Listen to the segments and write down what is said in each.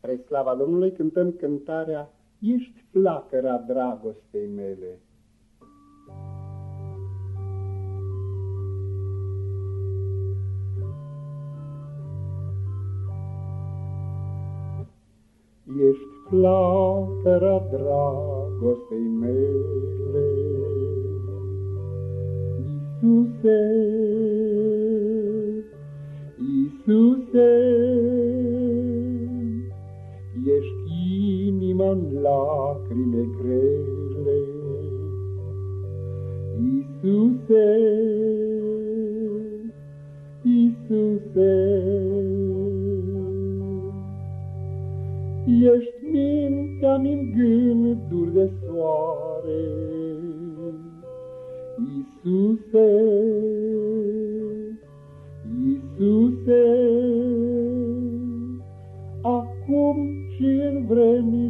Spre slava Domnului cântăm cântarea Ești flacăra dragostei mele. Ești flacăra dragostei mele, Iisuse, Iisuse, Ești inima în lacrime grele, Iisuse, Iisuse, Ești mintea-mi în gânduri de soare, Iisuse, Iisuse,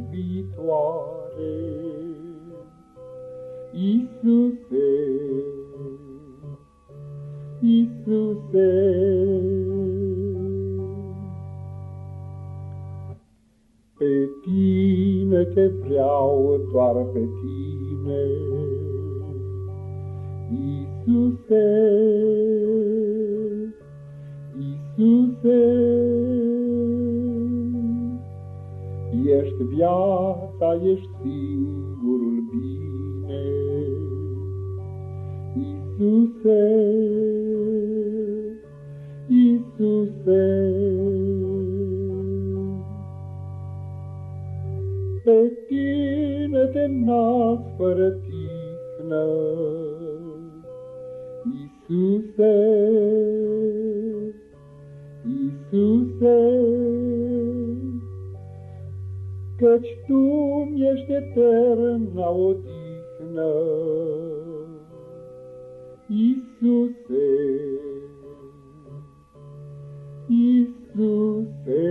vremi viitoare. Iisuse, Iisuse, Pe tine te vreau, doar pe tine, Iisuse, Iisuse. Ești viața, ești singurul bine, Iisuse, Iisuse. Pe tine te nasc fără tihnă, Iisuse, Iisuse, Căci Tu-mi ești eterna odihnă. Iisuse, Iisuse,